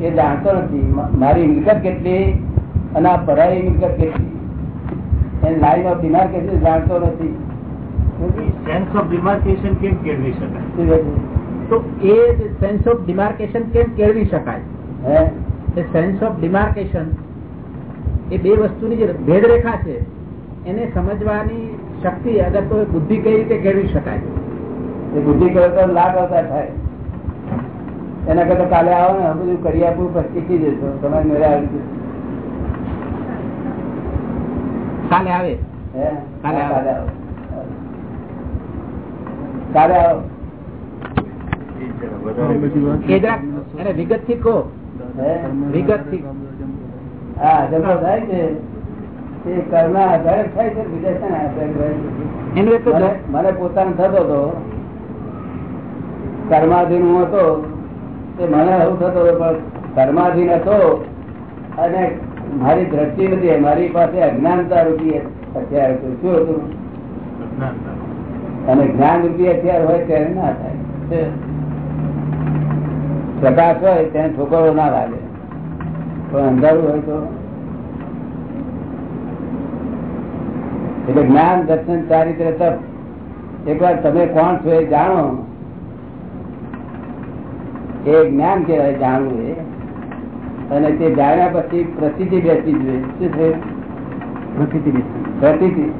એ જાણતો નથી મારી મિલકત કેટલી? અને આ પરાઈ મિલકત કેટલી? એની લાઈન ઓફ ડિમાર્કેશન જાણતો નથી સેન્સ ઓફ ડિમાર્કેશન કેમ કેળવી શકાય? તો એ સેન્સ ઓફ ડિમાર્કેશન કેમ કેળવી શકાય? હે? એ સેન્સ ઓફ ડિમાર્કેશન એ બે વસ્તુની જે ભેદરેખા છે એને સમજવાની શક્તિ અગર તો બુદ્ધિ કઈ રીતે કેળવી શકાય? એ બુદ્ધિ કરો તો લાભ આવતા થાય. એના કરતા કાલે આવો ને બધું કરી આપું પછી શીખી જશો તમારે મેળે આવી. કાલે આવે? કાલે. કાલે વિગતથી કહો. હા? જમો થાય છે. મને પોતાનો થતો હતો. કર્માધીન હું હતો. તે મને એવું થતો પણ ધર્માધીન હતો અને મારી દ્રષ્ટિ નથી મારી પાસે અજ્ઞાનતા રૂપી હથિયાર હતું શું હતું? અને જ્ઞાન રૂપી હથિયાર હોય ત્યારે ના થાય. પ્રકાશ હોય તેને ઠોકરો ના લાગે પણ અંધારું હોય તો? એટલે જ્ઞાન દર્શન ચારિત્ર તપ. એકવાર તમે કોણ છો એ જાણો. એ જ્ઞાન કહેવાય જાણવું એ. અને તે જાણ્યા પછી પ્રસિદ્ધિ બેસી જોઈએ. શું છે? પ્રસિદ્ધિ પ્રસિદ્ધિ.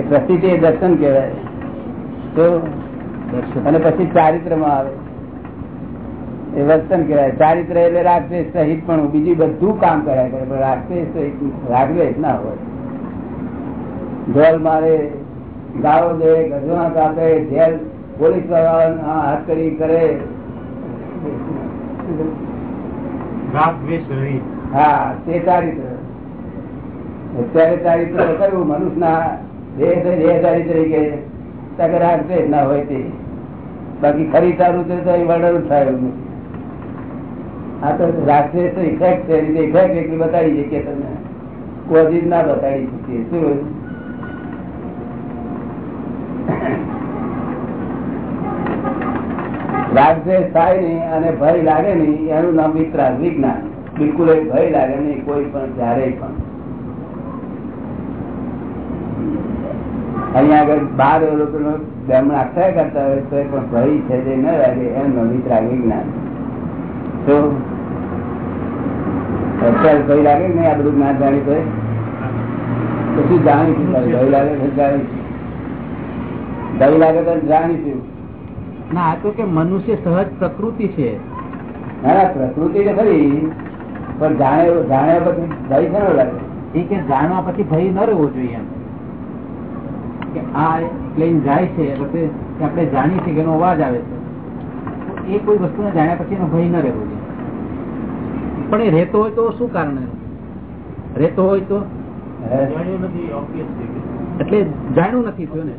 એ પ્રસિદ્ધિ એ દર્શન કહેવાય. તો? અને પછી ચારિત્રમાં આવે. એ વર્તન કહેવાય. ચારિત્ર એટલે રાગદ્વેષ સહિત પણ બીજું બધું કામ કરાય. કરે પણ રાગદ્વેષ સહિત રાગદ્વેષ ના હોય. ઢોલ મારે ગાળો દે ગજવા કાપે જેલ પોલીસવાળા હાથ કરી કરે. બાકી ખરી સારું છે તો એ વર્ણન થાય નથી. આ તો રાગદ્વેષ તો ઇફેક્ટ છે રીતે ઇફેક્ટ એટલી બતાવી શકીએ તમને કોઝિજ ના બતાવી શકીએ શું રાગદ્વેષ થાય નહીં અને ભય લાગે નહીં, એનું નામ વિતરાગ વિજ્ઞાન બિલકુલ ભય લાગે નહીં, કોઈ પણ જ્યારે પણ. અહીંયા આગળ બાર લોકોનો બ્રાહ્મણ આખ્યા કરતા હોય તો પણ ભય છે જે ન લાગે એનું વિતરાગ વિજ્ઞાન તો અત્યારે ભય લાગે ને આ બધું જ્ઞાન જાણી તો પછી જાણીશું? ભય લાગે તો જાણીશું. ભય લાગે તો જાણીશું. ના આ તો કે મનુષ્ય સહજ પ્રકૃતિ છે. ના ના પ્રકૃતિ ને ખરી પણ જાણે જાણ્યા પછી ભય ન લાગે? એ કે જાણવા પછી ભય ન રહેવો જોઈએ એમ. કે આ પ્લેન જાય છે એટલે આપણે જાણીએ છીએ કે એનો અવાજ આવે છે. તો એ કોઈ વસ્તુને જાણ્યા પછી એનો ભય ન રહેવો જોઈએ. પણ એ રહેતો હોય તો શું કારણ? રહેતો હોય તો? એટલે જાણ્યું નથી થયું ને?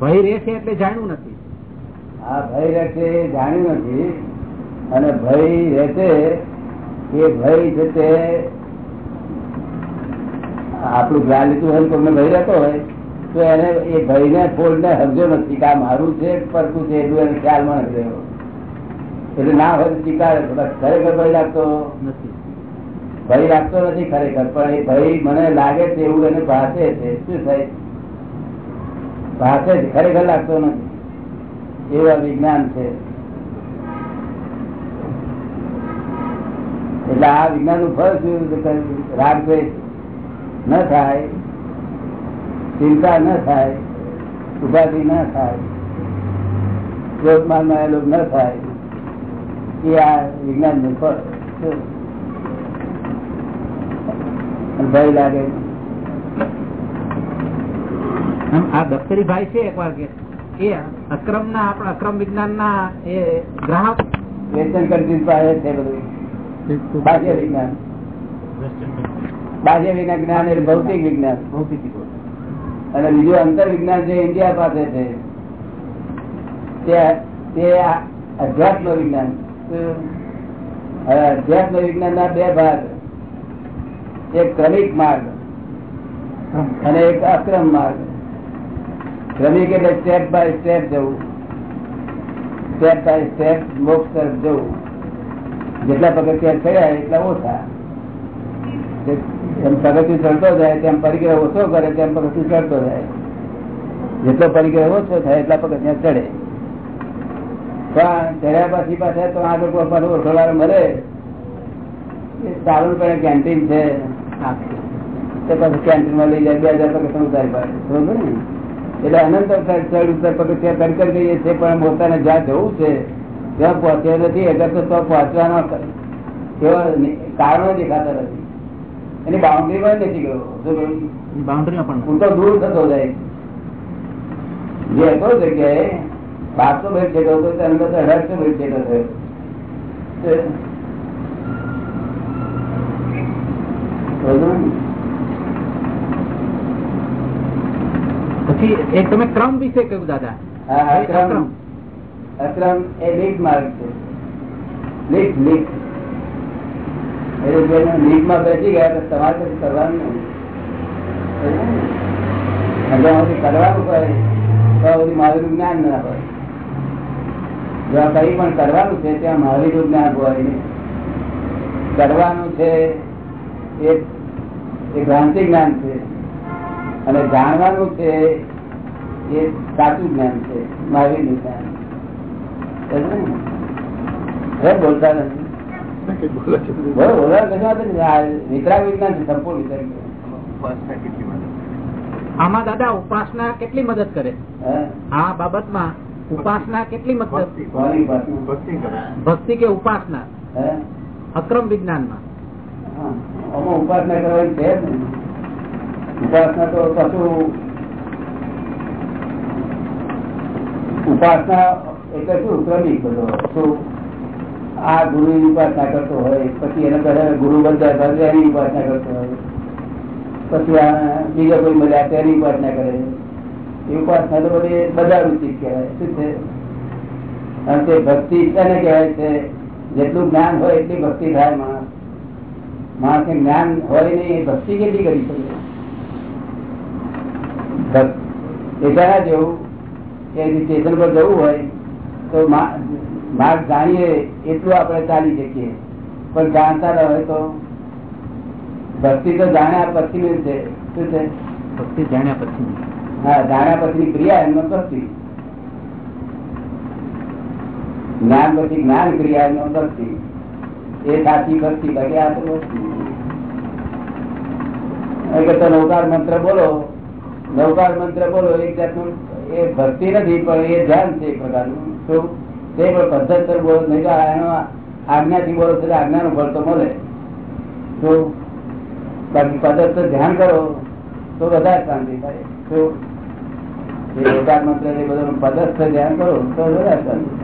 ભય રહે છે એટલે જાણ્યું નથી. આ ભય રહેશે એ જાણ્યું નથી. અને ભય રહેશે એ ભય છે તે આપણું જ્ઞાન લીધું હોય તમને ભય રહેતો હોય. તો એને એ ભયને ફોડને સમજો નથી કે આ મારું છે પરતું છે એટલું એને ખ્યાલમાં નથી રહ્યો એટલે ના હોય સ્વીકારે ખરેખર ભય લાગતો નથી. ભય લાગતો નથી ખરેખર, પણ એ ભય મને લાગે છે એવું એને ભાષે છે. શું થાય? ભાષે ખરેખર લાગતો નથી. એવું વિજ્ઞાન છે. એટલે આ વિજ્ઞાનનું ફળ શું છે? કે રાગ દ્વેષ ન થાય, ચિંતા ન થાય, ઉપાધિ ન થાય ક્રોધમાનમાં ન થાય, એ આ વિજ્ઞાનનું ફળ ભય લાગે. આ દફતરી ભાઈ છે એકવાર કે એ અક્રમ ના આપણા અક્રમ વિજ્ઞાન ના એ ગ્રાહક. છે બધું. બાહ્ય વિજ્ઞાન. બાહ્ય જ્ઞાન એટલે ભૌતિક વિજ્ઞાન. ભૌતિક અને બીજું અંતર વિજ્ઞાન જે ઇન્ડિયા પાસે છે, તે અધ્યાત્મ વિજ્ઞાન. અધ્યાત્મ વિજ્ઞાન ના બે ભાગ. એક ક્રમિક માર્ગ અને એક અક્રમ માર્ગ. ક્રમિક એટલે સ્ટેપ બાય સ્ટેપ જવું. સ્ટેપ બાય સ્ટેપ મોક્ષ તરફ જવું. જેટલા પગથિયા થયા એટલા ઓછા. એમ પગથિયું ચડતો જાય, તેમ પરિગ્રહ ઓછો કરે, તેમ પગથિયું ચડતો જાય. જેટલો પરિગ્રહ ઓછો થાય, એટલા પગથિયા ચડે. પણ ચડ્યા પછી પાછા તો આગળ પાછું ઓળખવાળો મળે સારું પણ કેન્ટીન છે. તે પછી કેન્ટીનમાં લઈ જાય, બે હજાર પગથિયા ઉતારી પાડે. બરોબર ને? એટલે અનંત ચડ ઉતર પગથિયા તડકર જઈએ છીએ પણ પોતાને જ્યાં જવું છે ત્યાં પહોંચ્યો નથી એટલે તો તો પહોંચવાનો કારણો દેખાતા નથી. એની બાઉન્ડ્રી માં નથી ગયો. બાઉન્ડ્રીમાં પણ હું તો દૂર થતો જાય. જે હતો જગ્યાએ બારસો બેટ જેટલો હતો તેની અંદર અઢારસો બેટ જેટલો થયો બરોબર ને? પછી એક તમે ક્રમ વિશે કહ્યું દાદા. અક્રમ અક્રમ એ લીક માર્ગ છે. લીક લીક એટલે જેને બેસી ગયા તો તમારે કશું કરવાનું કરવાનું હોય તો બધું મહાવીરનું જ્ઞાન ના હોય. જ્યાં કઈ પણ કરવાનું છે ત્યાં મહાવીરનું જ્ઞાન હોય કરવાનું છે એ ભ્રાંતિ જ્ઞાન છે. અને જાણવાનું છે એ સાચું જ્ઞાન છે મારી જ્ઞાન બોલતા નથી. વિજ્ઞાન વિજ્ઞાન. આમાં દાદા ઉપાસના કેટલી મદદ કરે? આ બાબતમાં ઉપાસના કેટલી મદદ ભક્તિ. કે ઉપાસના? હે? અક્રમ વિજ્ઞાનમાં. હા. ઉપાસના કરવાની છે ઉપાસના તો કશું ઉપાસના એટલે શું? ક્રમિક બધો. શું? આ ગુરુ ની ઉપાસના કરતો હોય, પછી એના બધા ગુરુ બધા ભગવાની ઉપાસના કરતો હોય. પછી આ બીજા કોઈ મળ્યા તેની ઉપાસના કરે. એ ઉપાસના તો બધી બધા રૂચિત કહેવાય. શું છે? અને તે ભક્તિ એને કહેવાય છે? જેટલું જ્ઞાન હોય એટલી ભક્તિ થાય માણસ. માણસને જ્ઞાન હોય નહીં, એ ભક્તિ કેટલી કરી શકે? એટલા જેવું કે સ્ટેશન પર જવું હોય તો માર્ગ જાણીએ એટલું આપણે ચાલી શકીએ. પણ જાણતા રહે તો ભક્તિ તો જાણ્યા પછી છે. શું છે? ભક્તિ જાણ્યા પછી હા જાણ્યા પછી ક્રિયા એમનો ભક્તિ. જ્ઞાન પછી જ્ઞાન ક્રિયા એમનો ભક્તિ. એ સાચી ભક્તિ બાકી આ તો ભક્તિ મંત્ર બોલો. નૌકાર મંત્ર બોલો એક જાતનું એ ભક્તિ નથી પણ એ ધ્યાન છે એક પ્રકારનું. શું તે પણ પદ્ધતર બોલો નહીં એનો આજ્ઞાથી બોલો એટલે આજ્ઞાનું ફળ તો મળે. તો બાકી પદ્ધતર ધ્યાન કરો તો વધારે શાંતિ થાય. તો એ નૌકાર મંત્ર એ બધું પદ્ધતર ધ્યાન કરો તો વધારે શાંતિ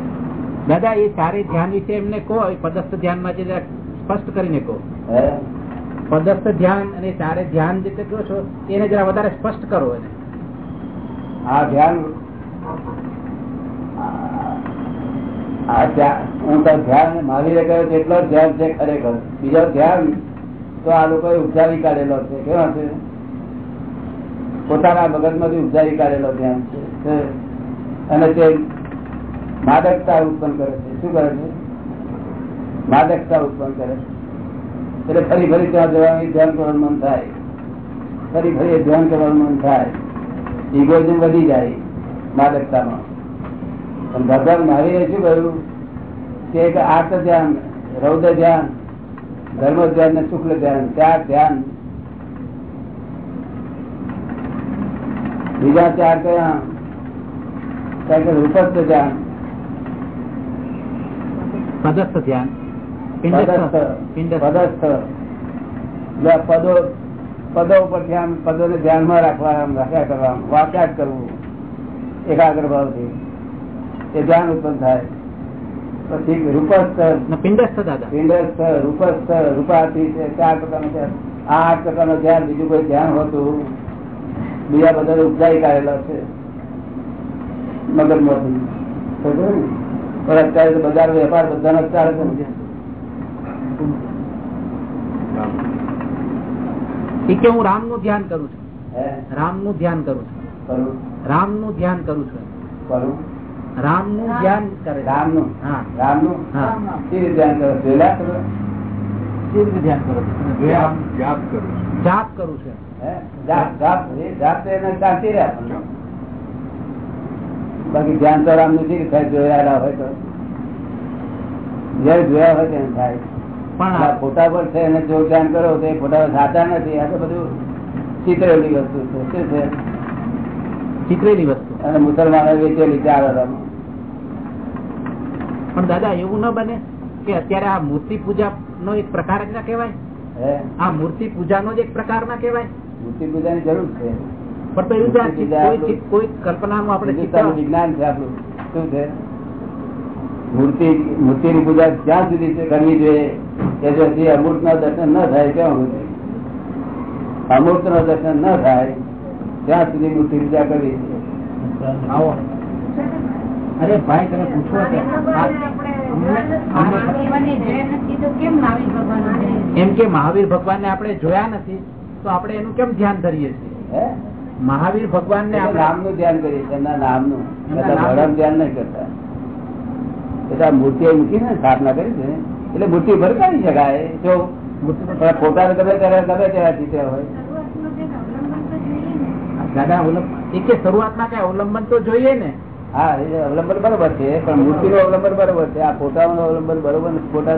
દાદા એ સારી ધ્યાન વિશે એમને કહો પદસ્થ ધ્યાન ધ્યાનમાં જે સ્પષ્ટ કરીને કહો. હે? પદસ્થ ધ્યાન અને ચારે ધ્યાન જે કહો છો, એને જરા વધારે સ્પષ્ટ કરો એને. આ ધ્યાન હું તો ધ્યાન મારી કહ્યું એટલો ધ્યાન છે ખરેખર. બીજો ધ્યાન તો આ લોકોએ ઉપજાવી કાઢેલો છે, કેવો છે? પોતાના મગજમાંથી ઉપજાવી કાઢેલો ધ્યાન છે. અને તે માદકતા ઉત્પન્ન કરે છે. શું કરે છે? માદકતા ઉત્પન્ન કરે છે. એટલે ફરી ફરી ત્યાં જવાનું ધ્યાન કરવાનું મન થાય. ફરી ફરી ધ્યાન કરવાનું મન થાય. ઇગોઇઝમ વધી જાય માદકતામાં. પણ ભગવાન મહાવીરે શું કહ્યું? કે એક આર્ત ધ્યાન, રૌદ્ર ધ્યાન, ધર્મ ધ્યાન ને શુક્લ ધ્યાન, ચાર ધ્યાન. બીજા ચાર કયા? કારણ રૂપસ્થ ધ્યાન. પદસ્થ ધ્યાન. પદો પદો ઉપર ધ્યાન પદો ને ધ્યાનમાં રાખવા રાખ્યા કરવા આમ કરવું એકાગ્ર ભાવથી. એ ધ્યાન ઉત્પન્ન થાય. પછી રૂપસ્થ. પિંડસ્થ દાદા. પિંડસ્થ રૂપસ્થ રૂપાથી ચાર પ્રકારનું ધ્યાન આ આઠ પ્રકારનું ધ્યાન બીજું કોઈ ધ્યાન હોતું. બીજા બધા ઉપજાઈ કાઢેલા છે. મગજમાંથી? અત્યારે બજાર વેપાર બધાનો. એ કે હું રામનું ધ્યાન કરું છું. રામનું ધ્યાન કરું છું. રામનું ધ્યાન કરું છું. રામ. નું ધ્યાન કરે રામનું હા. રામનું? હા. ધ્યાન કરો? જોયેલા કરો? ધ્યાન કરો? જાપ કરું જાપ કરું છે. હે? જાપ જાપ. એ જાપ તો એને શાંતિ રહે બાકી ધ્યાન તો રામનું કેવી જોયા થાય હોય તો. જયારે જોયા હોય તેને થાય. પણ ફોટા પર છે અને જો ધ્યાન કરો તો એ ફોટા સાચા નથી. આ તો બધું ચિત્રેલી વસ્તુ છે. શું છે? ચિત્રેલી વસ્તુ. અને મુસલમાનો વેચેલી ચાર. પણ દાદા એવું ન બને કે અત્યારે આ મૂર્તિ પૂજા નો એક પ્રકાર જ ના કહેવાય? આ મૂર્તિ પૂજા નો જ એક પ્રકાર ના કહેવાય? મૂર્તિ પૂજાની જરૂર છે. પણ પૂજા કોઈ કલ્પના નું આપણે વિજ્ઞાન છે આપણું. શું છે? મૂર્તિ મૂર્તિની પૂજા ક્યાં સુધી કરવી જોઈએ કે જો અમૃત ના દર્શન ન થાય ક્યાં સુધી. અમૃત નો દર્શન ન થાય ત્યાં સુધી મૂર્તિ પૂજા કરવી અરે ભાઈ તમે પૂછો એમ કે મહાવીર ભગવાન ને આપણે જોયા નથી તો આપણે એનું કેમ ધ્યાન ધરીએ છીએ? મહાવીર ભગવાન ને નામનું ધ્યાન કરીએ છીએ એમના નામનું ધ્યાન નહીં કરતા. એટલે આ મૂકી ને સ્થાપના કરી છે. એટલે મૂર્તિ ભરકાવી શકાય. જો ફોટા ગમે ત્યારે ગમે તેવા ચિત્ર હોય. દાદા અવલંબન એ કે શરૂઆતમાં કઈ અવલંબન તો જોઈએ ને? હા એ અવલંબન બરોબર છે પણ મૂર્તિ નું અવલંબન બરોબર છે. આ ફોટાનું અવલંબન બરોબર ફોટા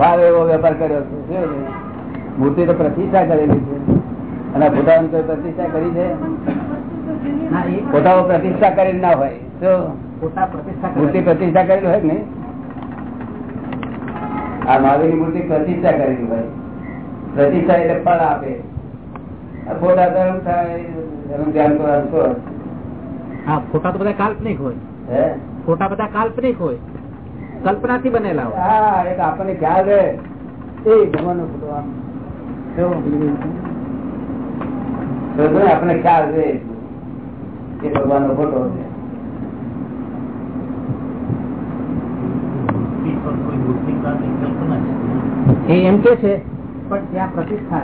ફાવે એવો વેપાર કર્યો છે? મૂર્તિ તો પ્રતિષ્ઠા કરેલી છે. અને ફોટાની તો પ્રતિષ્ઠા કરી છે? ના એ ફોટાઓ પ્રતિષ્ઠા કરી ના હોય. તો મૂર્તિ પ્રતિષ્ઠા કરેલી હોય ને આ મહાવીરની મૂર્તિ પ્રતિષ્ઠા કરેલી હોય. પ્રતિષ્ઠા એટલે ફળ આપે. ફોટા ધર્મ થાય એનું ધ્યાન કરવાનું છો હા ફોટા તો બધા કાલ્પનિક હોય. હે? ફોટા બધા કાલ્પનિક હોય. કલ્પનાથી બનેલા હોય. હા એક આપણને ખ્યાલ રહે. એ ભગવાનનો ફોટો આમ. જો. તો જો આપણને ખ્યાલ રહે. એ ભગવાનનો ફોટો છે કોઈ મૂર્તિકારની કલ્પના છે એ એમ કે છે પણ ત્યાં પ્રતિષ્ઠા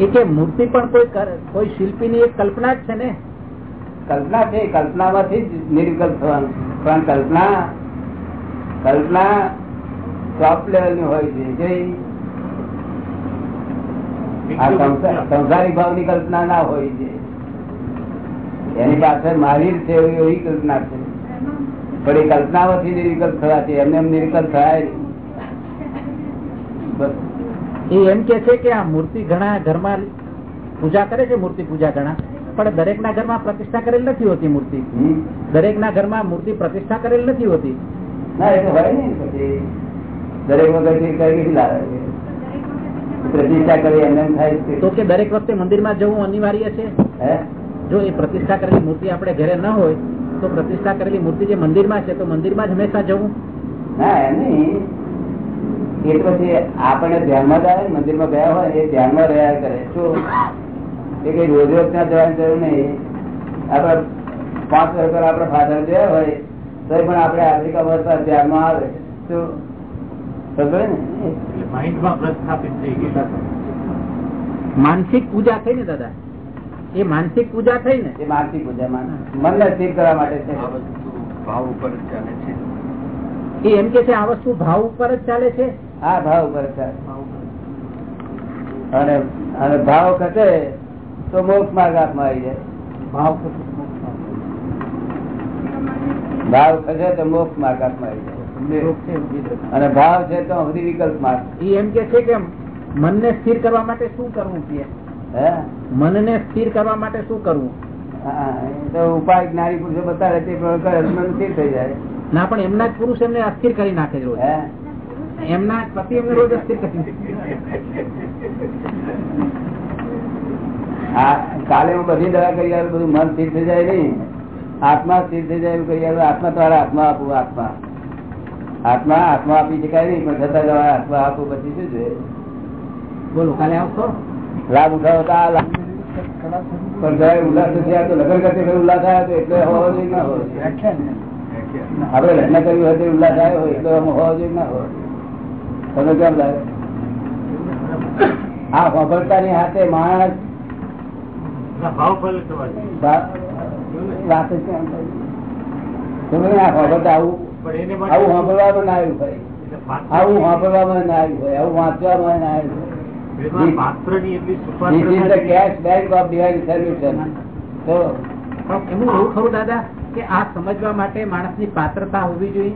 એ કે મૂર્તિ પણ કોઈ કોઈ શિલ્પી ની એક કલ્પના જ છે ને? કલ્પના છે કલ્પનામાંથી જ નિર્વિકલ્પ થવાનું. પણ કલ્પના કલ્પના ટોપ લેવલની હોય છે સંસાર- સંસારિક કલ્પના ના હોય છે. એની પાછળ મારી છે એવી કલ્પના છે. પણ એ કલ્પનામાંથી નિર્વિકલ્પ થયા છે. એમને એમ નિર્વિકલ્પ થાય એ એમ કે છે કે આ મૂર્તિ ઘણા ઘરમાં પૂજા કરે છે મૂર્તિ પૂજા ઘણા. પણ દરેક ના ઘરમાં પ્રતિષ્ઠા કરેલ નથી હોતી મૂર્તિ. દરેક ના ઘરમાં મૂર્તિ પ્રતિષ્ઠા કરેલ નથી હોતી. ના એ તો હોય ને દરેક વખતે એ કઈ પ્રતિષ્ઠા કરી એમ થાય તો કે દરેક વખતે મંદિરમાં જવું અનિવાર્ય છે? જો એ પ્રતિષ્ઠા કરેલી મૂર્તિ આપણે ઘરે ન હોય તો પ્રતિષ્ઠા કરેલી મૂર્તિ જે મંદિરમાં છે તો મંદિરમાં જ હંમેશા જવું? ના એમ નહીં. એ પછી આપણે ધ્યાનમાં જ આવે મંદિરમાં ગયા હોય એ ધ્યાનમાં રહ્યા કરે. શું? એ કઈ રોજ રોજ ત્યાં જવાની જરૂર નહીં. આપડે પાંચ વર્ષ આપડે ફાધર ગયા હોય તો પણ આપણે આફ્રિકા હતા ધ્યાનમાં આવે. શું? ખબર ને? માઇન્ડમાં પ્રસ્થાપિત થઈ ગયું માનસિક પૂજા થઈ ને દાદા? એ માનસિક પૂજા થઈ ને. એ માનસિક પૂજા માન મનને સ્થિર કરવા માટે છે. ભાવ ઉપર જ ચાલે છે. એ એમ કે છે આ વસ્તુ ભાવ ઉપર જ ચાલે છે? હા ભાવ ઉપર ચાલે. અને અને ભાવ ખસે તો મોક્ષ માર્ગ હાથમાં આવી જાય. ભાવ ભાવ ખસે તો મોક્ષ માર્ગ હાથમાં આવી જાય. અને ભાવ છે તો સુધી વિકલ્પ માર્ગ. એ એમ કે છે કે મનને સ્થિર કરવા માટે શું કરવું હે મનને સ્થિર કરવા માટે શું કરવું? હા, ઉપાય જ્ઞાની પુરુષો બતાવે તે મન સ્થિર થઈ જાય. ના પણ એમના જ પુરુષ એમને અસ્થિર કરી નાખે રોજ. એમના પતિ એમને રોજ અસ્થિર કરી કાલે હું બધી દવા કરી આવ્યો બધું મન સ્થિર થઈ જાય નહીં. આત્મા સ્થિર થઈ જાય એવું કરી આવ્યો આત્મા તમારા આત્મા આપું આત્મા. આત્મા આત્મા આપી શકાય નહીં પણ છતાં હાથમાં આપું પછી શું છે? બોલો કાલે આવશો? લાભ ઉઠાવો તો આ લાભ પણ જયારે ઉલ્લાસ નથી આવતો લગ્ન કરતી ઉલ્લાસ આવ્યો તો એટલે હોવો જોઈએ ના હોવો આપડે લગ્ન કર્યું હોય તો ઉલ્લાસ આવ્યો હોય એટલે હોવો જોઈએ ના હોવો તમે કેમ લાગે? આ હાથે માણસ ના, વાત. થાય? તમે આ બાબત આવું આવું સાંભળવામાં ના આવ્યું ભાઈ આવું સાંભળવામાં ના આવ્યું ભાઈ આવું વાંચવામાં ના આવ્યું એવું ખરું દાદા કે આ સમજવા માટે માણસની પાત્રતા હોવી જોઈએ.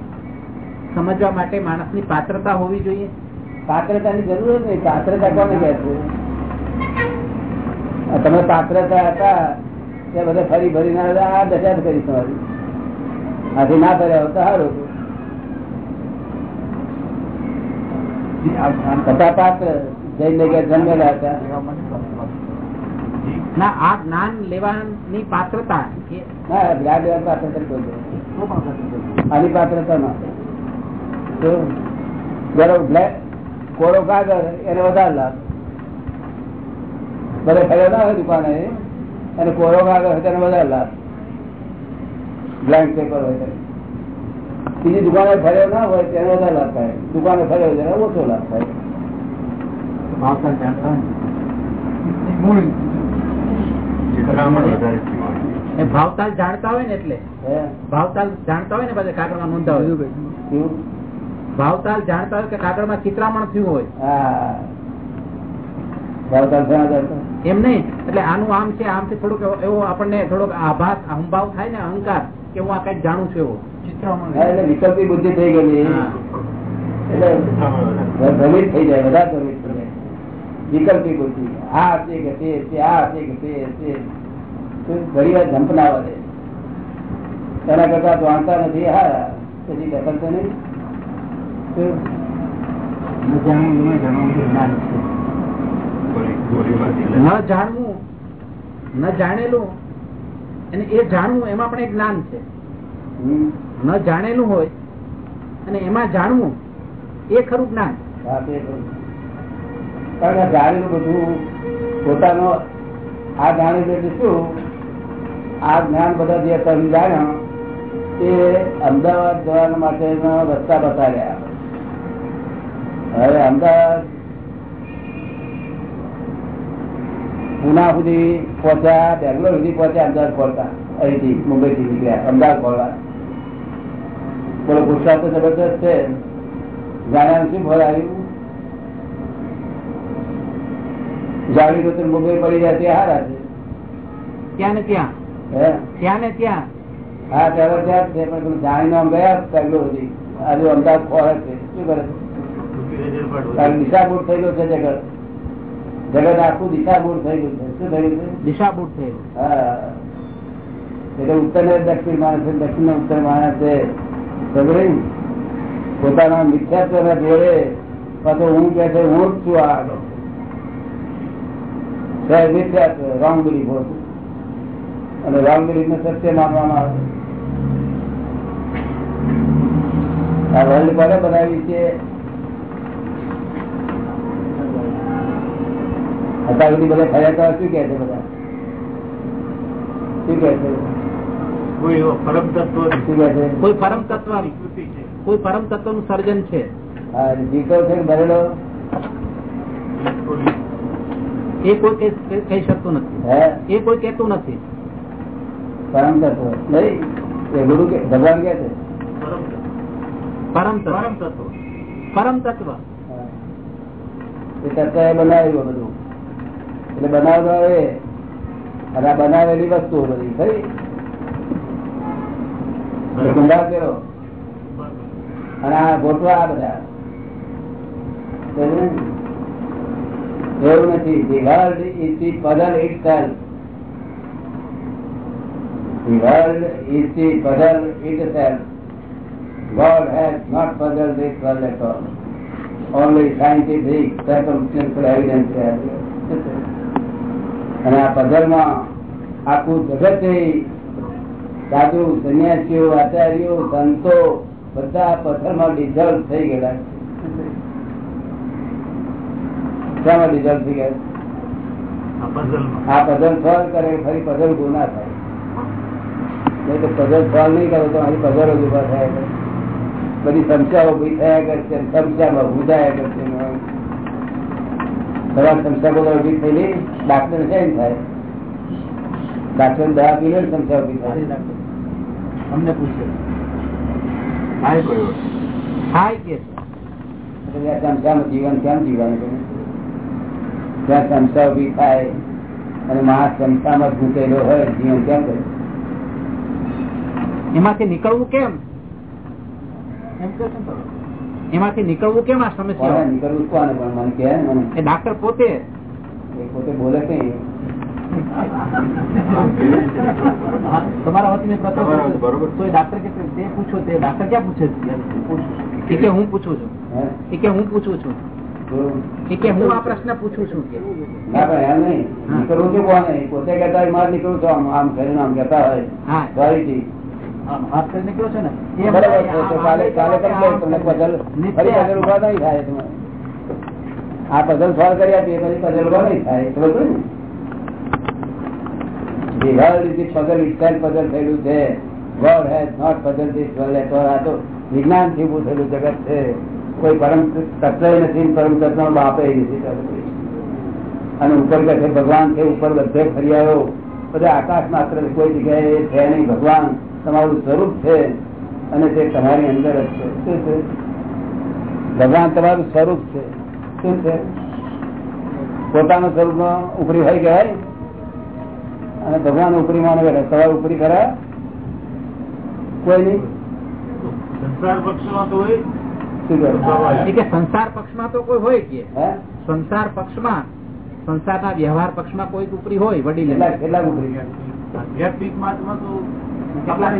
સમજવા માટે માણસની પાત્રતા હોવી જોઈએ. પાત્રતાની જરૂર જ નહીં. પાત્રતા કોને કહે છે? તમે પાત્રતા હતા તે બધા ફરી ભરી ના આ દશા કરી તમારી. આથી ના કર્યા હોત તો સારું હતું. હતા પાત્ર જગ્યા જન્મેલા હતા. ના આ જ્ઞાન લેવાની પાત્રતા ના જ્ઞાન લેવા પાત્રતા કોઈ આની પાત્રતા ના બ્લેક કોરો કાગળ એને વધારે લાભ ભલે ફર્યો ના હોય દુકાને અને કોરો કાગળ હોય તેને વધારે લાભ બ્લેન્ક પેપર હોય બીજી દુકાને ફર્યો ના હોય તેને વધારે લાભ થાય દુકાને ફર્યો તેને ઓછો લાભ થાય ભાવતાલ જાણતા હોય ને. એ ભાવતાલ જાણતા હોય ને એટલે. હે? ભાવતાલ જાણતા હોય ને પછી કાગળમાં નોંધાવે શું? ભાવતાલ જાણતા હોય કે કાગળમાં ચિત્રામણ થયું હોય. એમ નહીં. એટલે આનું આમ છે આમ છે થોડુંક એવો- એવો આપણને થોડોક આભાસ અહંભાવ થાય ને અહંકાર કે હું આ કંઈક જાણું છું એવો. વિકલ્પી બુદ્ધિ થઈ ગયેલી. એટલે ભ્રમિત થઈ જાય બધા ભ્રમિત. થઈ જાય વિકલ્પી બુદ્ધિ. આ હશે કે તે હશે આ હશે કે તે હશે ઘણી વાર જંપ ના વધે તેના કરતા જાણતા નથી. હા પછી દખલતો નહીં. તો ન જાણવું ન જાણેલું અને એ જાણવું એમાં પણ એક જ્ઞાન છે. ન જાણેલું હોય અને એમાં જાણવું એ ખરું જ્ઞાન. હા, તે ખરું. કારણ કે જાણેલું બધું પોતાનો આ જાણેલું એટલે શું? આ જ્ઞાન બધા જે તમે જાણ્યો તે અમદાવાદ જવા માટેના રસ્તા બતાવ્યા. હવે અમદાવાદ પુના સુધી પહોંચ્યા, બેંગ્લોર સુધી પહોંચ્યા, અમદાવાદ પહોંચતા અહીંથી મુંબઈથી નીકળ્યા, અમદાવાદ ખોલવા બોલો ગુજરાત તો જબરદસ્ત છે. જાણ્યા શું ફળ જાણી તો મુંબઈ પડી જાય ત્યાં હારા છે. ત્યાં ને ત્યાં? હે? ત્યાં ને ત્યાં? હા ત્યારે ત્યાં છે પણ તમે જાણી નામ ગયા બેંગ્લોર સુધી આજે અમદાવાદ ખોરાક છે. શું કરે થઈ ગયું છે જગત. જગત આખું દિશાબૂટ થઈ ગયું છે. શું થયું છે? દિશાબૂટ થયેલું હા. એટલે ઉત્તર ને દક્ષિણ માણસ છે દક્ષિણ ને ઉત્તર માણસ છે. સમજે પોતાના મિથ્યાત્વ ના જોડે પાછો હું કે છે હું જ છું આગળ. રોંગ બિલીફ હોતું અને રોંગ બિલીફ ને સત્ય માનવામાં આવે આ વર્લ્ડ કોને બનાવી છે. અત્યાર સુધી બધા તો શું કે છે બધા? શું કે છે? કોઈ પરમ તત્વ છે? કોઈ પરમ તત્વ કોઈ પરમ તત્વનું સર્જન છે. ભરેલો? એ કોઈ કહી- શકતું નથી. એ કોઈ કેતું નથી. પરમ તત્વ નહીં ગુરુ કે ભગવાન કે છે. પરમ તત્વ. પરમ તત્વ. એ તત્વ એ બનાવ્યું બધું. એટલે બનાવતો એ. અને આ બનાવેલી વસ્તુઓ બધી. ખરી? એટલે કર્યો કેરો અને આ ગોઠવા આ બધા? એવું નથી the world is the puzzle itself the world is the puzzle itself God has not puzzled this world at all only scientific circumstantial evidence has અને આ પઝલમાં આખું જગત છે સાધુ સંન્યાસીઓ આચાર્યો સંતો બધા પથ્થરમાં ડિઝોલ્વ થઈ ગયેલા શામાં રિઝલ્ટ થઈ ગયા આ પઝલ સોલ્વ કરે ફરી પઝલ ગુના થાય. નહીં તો પઝલ સોલ્વ નહીં કરો તો અહીં પઝલ જ ઊભા થયા. કરે બધી સમસ્યાઓ ઊભી થયા કરશે સમસ્યામાં ભૂજાયા કરશે તમારી સમસ્યા બધા ઊભી થયેલી ડાક્ટર છે ને થાય. ડાક્ટર દવા પીને સમસ્યા ઊભી થાય. અમને પૂછ્યું હાય કયો હાય કે ચમચામાં જીવન કેમ જીવવાનું જ્યાં ચમચા ઊભી થાય અને માણસ ચમચામાં ભૂકેલો હોય જીવન કેમ કરે એમાંથી નીકળવું કેમ. એમાંથી નીકળવું કેમ આ સમસ્યા નીકળવું કોને પણ મને કે મને ડાક્ટર પોતે પોતે બોલે કઈ તમારા વતીને પ્રશ્ન બરાબર, પૂછો. બરોબર. તો ડાક્ટર કે તે પૂછો તે ડાક્ટર ક્યાં પૂછે છે? હું પૂછું છું? કે હું પૂછું છું કે હું આ પ્રશ્ન પૂછું છું કે. ના પણ એમ નહીં. નીકળવું કોને પોતે કહેતા હોય મારે આમ કરીને આમ કહેતા હોય. નીકળ્યો ને? બરાબર પઝલ આ સોલ્વ કરી આપીએ પછી પઝલ ઊભા નહીં થાય. પડી ને? The world is the puzzle itself puzzle થયેલું છે. God has not puzzled this world at all. આ તો વિજ્ઞાનથી ઊભું થયેલું જગત છે. કોઈ પરમ તત્વ નથી પરમ તત્વ બાપે નથી અને ઉપર કહે ભગવાન છે ઉપર બધે ફરી આવ્યો, બધા આકાશ માત્ર કોઈ જગ્યાએ છે નહીં. ભગવાન તમારું સ્વરૂપ છે અને તે તમારી અંદર જ છે. શું છે? ભગવાન તમારું સ્વરૂપ છે. શું છે? પોતાનું સ્વરૂપ ઉપરી હોય કહેવાય અને ભગવાન ઉપરી માને તમારું ઉપરી ખરા? કોઈ નહીં? સંસાર પક્ષમાં તો કોઈ હોય કે. સંસાર પક્ષમાં સંસારના વ્યવહાર પક્ષમાં કોઈ ઉપરી હોય વડીલ કેટલા કેટલા ઉપરી? આધ્યાત્મિક માર્ગમાં તો કેટલા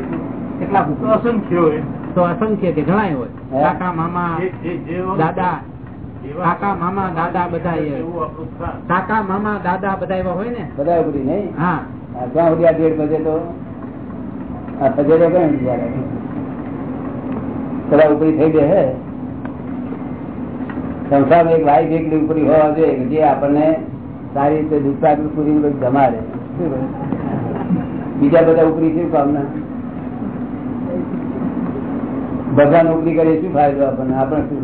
કેટલા તો ઉપરી? અસંખ્ય હોય. તો અસંખ્ય કે ઘણાય હોય. કાકા મામા દાદા. કાકા મામા દાદા બધા. કાકા મામા દાદા બધા એવા હોય ને? બધા ઉપરી નહીં? હા. ક્યાં સુધી આ ડેઢ બજે તો? આ સજેડો કઈ બધા ઉપરી થઈ ગયે હે? સંસારમાં એક વાઈફ એક દીકરી હોવા જોઈએ જે આપણને સારી રીતે દુષ્પ્રાકૃત પૂરી જમાડે. બીજા બધા ઉપરી શું કામના બધા નોકરી કરીએ શું ફાયદો આપણને? આપણે શું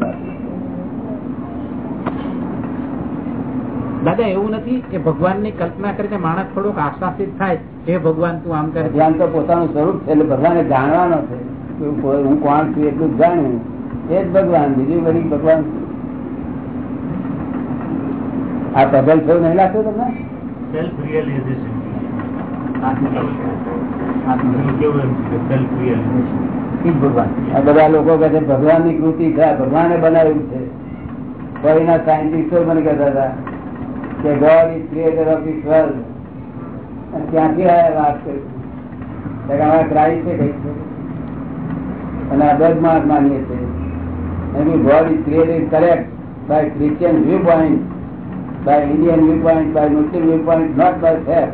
દાદા એવું નથી કે ભગવાનની કલ્પના કરીને માણસ થોડોક આશ્વાસિત થાય હે ભગવાન તું આમ કરે ભગવાન તો પોતાનું સ્વરૂપ છે એટલે ભગવાને જાણવાનો છે. હું કોણ છું એટલું જ જાણ્યું એ જ ભગવાન બીજું બધી ભગવાન શું? આ પઝલ થયું નહીં લાગતું તમને? ભગવાન. આ બધા લોકો કહે છે ભગવાનની કૃતિ છે ભગવાને બનાવ્યું છે. કોઈના સાયન્ટિસ્ટો મને કહેતા હતા કે God is creator of this world અને ક્યાંથી આ વાત કરી. અમારા ક્રાઇસ્ટ છે કઈ છે અને આ દસમાં જ માનીએ છીએ. God is created correct by Christian viewpoint Indian viewpoint by Muslim viewpoint not by fair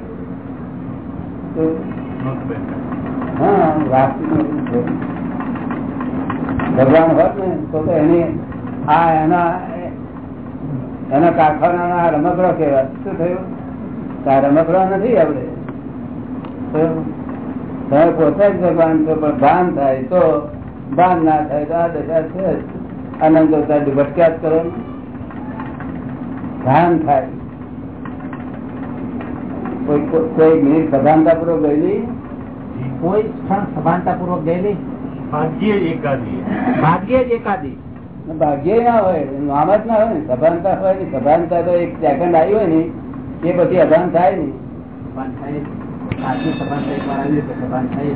Not better. હા વાસ્તવિક. ભગવાન હોત ને તો એની આ એના એના કારખાના રમકડો કહેવાય શું થયું આ રમકડો નથી આપડે તમે પોતે જ ભગવાન છો પણ ભાન થાય તો ભાન ના થાય તો આ દશા છે અવતાર ભટક્યા જ કરો ને. ભાન થાય. કોઈ મિનિટ સભાનતા પૂર્વક ગયેલી કોઈ ક્ષણ સભાનતા પૂર્વક ગયેલી ભાગ્ય એકાદી. ભાગ્ય જ એકાદી. ભાગ્ય ના હોય નામ જ ના હોય ને સભાનતા હોય ને સભાનતા તો એક સેકન્ડ આવી હોય ને એ પછી અભાન થાય ને. સભાન થાય આજની સભાનતા એકવાર આવી તો સભાન થાય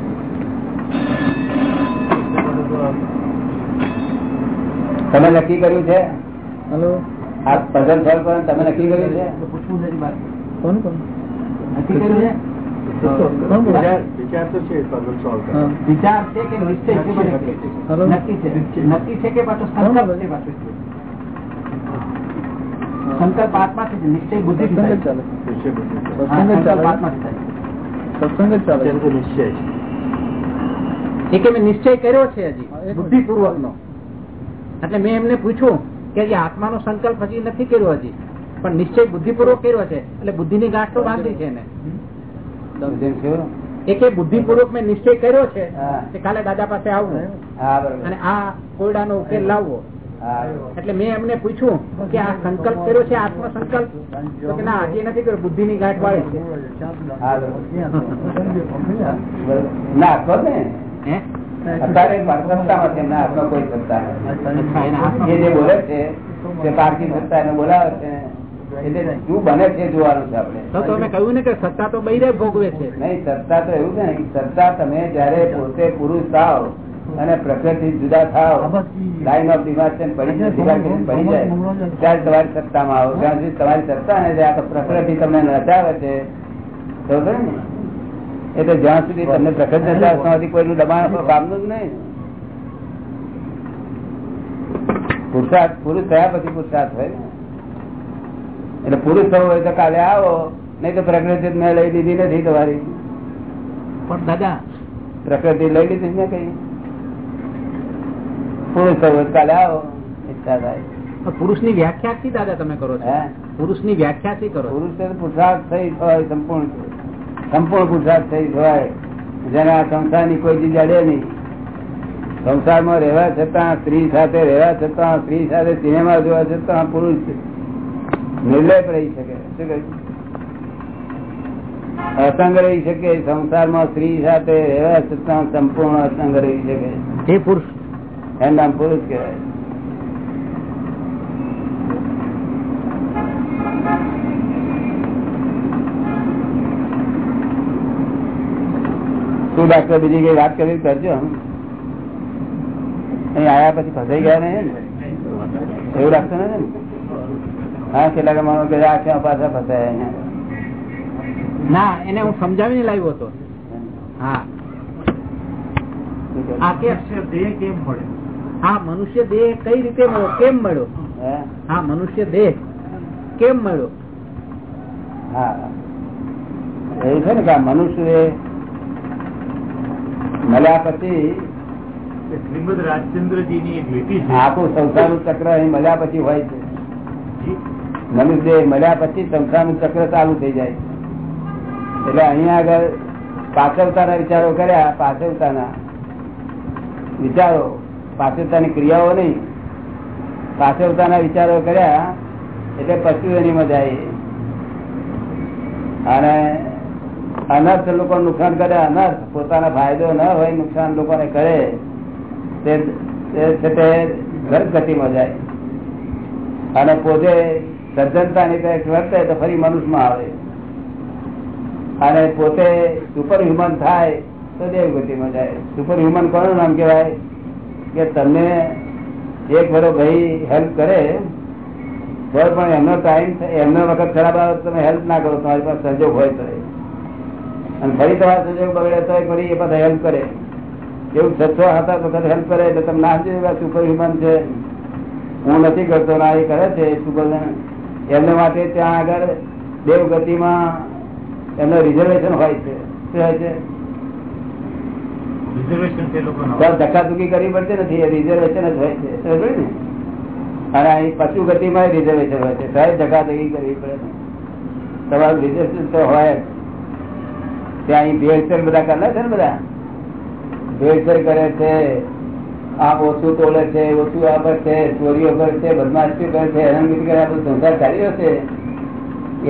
તમે નક્કી કર્યું છે? હલો? આ પઝલ સોલ્વ તમે નક્કી કર્યું છે? પૂછવું નથી. કોણ કોણ? નક્કી કર્યું સંકલ્પ આત્માથી નિશ્ચય બુદ્ધિ નિશ્ચય. એ કે મેં નિશ્ચય કર્યો છે હજી. બુદ્ધિપૂર્વક નો એટલે મેં એમને પૂછ્યું કે હજી આત્માનો સંકલ્પ હજી નથી કર્યો હજી. પણ નિશ્ચય બુદ્ધિપૂર્વક કર્યો છે. એટલે બુદ્ધિની ગાંઠ તો બાંધી છે એને. જેમ શું? એ કે બુદ્ધિપૂર્વક મેં નિશ્ચય કર્યો છે કે કાલે દાદા પાસે આવવું અને આ કોયડાનો ઉકેલ લાવવો. એટલે મેં એમને પૂછ્યું કે આ સંકલ્પ કર્યો છે આત્મ સંકલ્પ કે ના હજી નથી કર્યો. બુદ્ધિની ગાંઠ વાળી છે. ના ને અત્યારે સત્તામાં છે એમના હાથમાં કોઈ સત્તા નથી. અચ્છા એના હાથમાં એ જે બોલે છે તે પારકી સત્તા એને બોલાવે છે એટલે શું બને છે જોવાનું છે આપણે. તો તમે કહ્યું ને કે સત્તા તો બૈરે ભોગવે છે. નહીં સત્તા તો એવું છે ને સત્તા તમે જયારે પોતે પુરુષ થાવ અને પ્રકૃતિ જુદા થાવ લાઈન ઓફ ડિમાર્શન પડી જાય પડી જાય ત્યારે તમારી સત્તામાં આવો. ત્યાં સુધી તમારી સત્તા ને પ્રકૃતિ તમને નચાવે છે બરોબર ને એટલે જ્યાં સુધી તમને પ્રકૃતિ નચાવે ત્યાં કોઈનું દબાણ પામનું જ નહીં. પુરુષાર્થ પુરુષ થયા પછી પુરુષાર્થ હોય એટલે પુરુષ થવું હોય તો કાલે આવો નહીં તો પ્રકૃતિ મેં લઈ લીધી નથી તમારી. પણ દાદા પ્રકૃતિ લઈ લીધી ને કઈ. પુરુષ થવું હોય કાલે આવો ઈચ્છા થાય. પુરુષની વ્યાખ્યા દાદા તમે કરો છો. પુરુષની વ્યાખ્યા થી કરો છો? પુરુષ છે પુરુષાર્થ થઈ સંપૂર્ણ. સંપૂર્ણ પુરુષાર્થ થઈ હોય જેને આ સંસારની કોઈ ચીજ અડે નહીં. સંસારમાં રહેવા છતાં સ્ત્રી સાથે રહેવા છતાં સ્ત્રી સાથે સિનેમા જોવા છતાં પુરુષ નિર્લેપ રહી શકે. શું કહ્યું? અસંગ રહી શકે સંસારમાં સ્ત્રી સાથે રહેવા છતાં સંપૂર્ણ અસંગ રહી શકે. એ પુરુષ. એમ નામ પુરુષ કહેવાય. શું ડાક્ટર બીજી કઈ વાત કરી કરજો. અહીં આયા પછી ફસાઈ ગયા ને? એવું ડાક્ટર ને? હા કેટલાક માનો કે આ ક્યાં પાછા ફસાયા અહીંયા? ના એને હું સમજાવીને લાવ્યો હતો. હા. મનુષ્ય દેહ કેમ મળે? આ મનુષ્ય દેહ કઈ રીતે મળ્યો? કેમ મળ્યો? હે? મનુષ્ય દેહ કેમ મળ્યો? હા. એવું છે ને કે મનુષ્ય મળ્યા પછી શ્રીમદ રાજચંદ્રજી ની એક લીટી છે. આખું સંસારનું ચક્ર અહીં મળ્યા પછી હોય છે. મનુષ્ય મળ્યા પછી સંસારનું ચક્ર ચાલુ થઈ જાય એટલે અહીંયા આગળ પાછળતાના વિચારો કર્યા. પાછળતાના વિચારો પાછળતાની ક્રિયાઓ નહીં. પાછળતાના વિચારો કર્યા એટલે પછી એની મજા આવી અને અનર્થ લોકો નુકસાન કરે અનર્થ પોતાનો ફાયદો ન હોય, નુકસાન લોકોને કરે, તે ગતિમાં જાય. અને પોતે સજ્જનતાની કંઈક વર્તે તો ફરી મનુષ્યમાં આવે. અને પોતે સુપર હ્યુમન થાય તો દેવ ગતિમાં જાય. સુપર હ્યુમન કોનું નામ કહેવાય? કે તમને એક વડો ભાઈ હેલ્પ કરે, તો પણ એમનો ટાઈમ એમનો વખત ખરાબ આવે તમે હેલ્પ ના કરો, તમારી પાસે સંજોગ હોય તો. અને ફરી તમારા સંજોગ બગડે તો ફરી એ બધા હેલ્પ કરે. એવું છસો હતા વખત હેલ્પ કરે એટલે તમે નામ જોઈએ સુપર હ્યુમન છે. હું નથી કરતો ના એ કરે છે સુપર એમને માટે ત્યાં આગળ દેવગતિમાં એમનો રિઝર્વેશન હોય છે. શું હોય છે? ધક્કાધુકી કરવી પડતી નથી એ રિઝર્વેશન જ હોય છે. ને? અને અહીં પશુ ગતિમાં રિઝર્વેશન હોય છે. સાહેબ ધક્કાધુકી કરવી પડે ને. તમારું રિઝર્વેશન તો હોય જ. ત્યાં ભેળસેળ બધા કરે છે ને બધા? ભેળસેળ કરે છે આ ઓછું તોલે છે, ઓછું આપે છે, ચોરીઓ કરે છે બદમાશી કરે છે હેરાનગતિ કરે આપણો સંસાર ચાલી રહ્યો છે.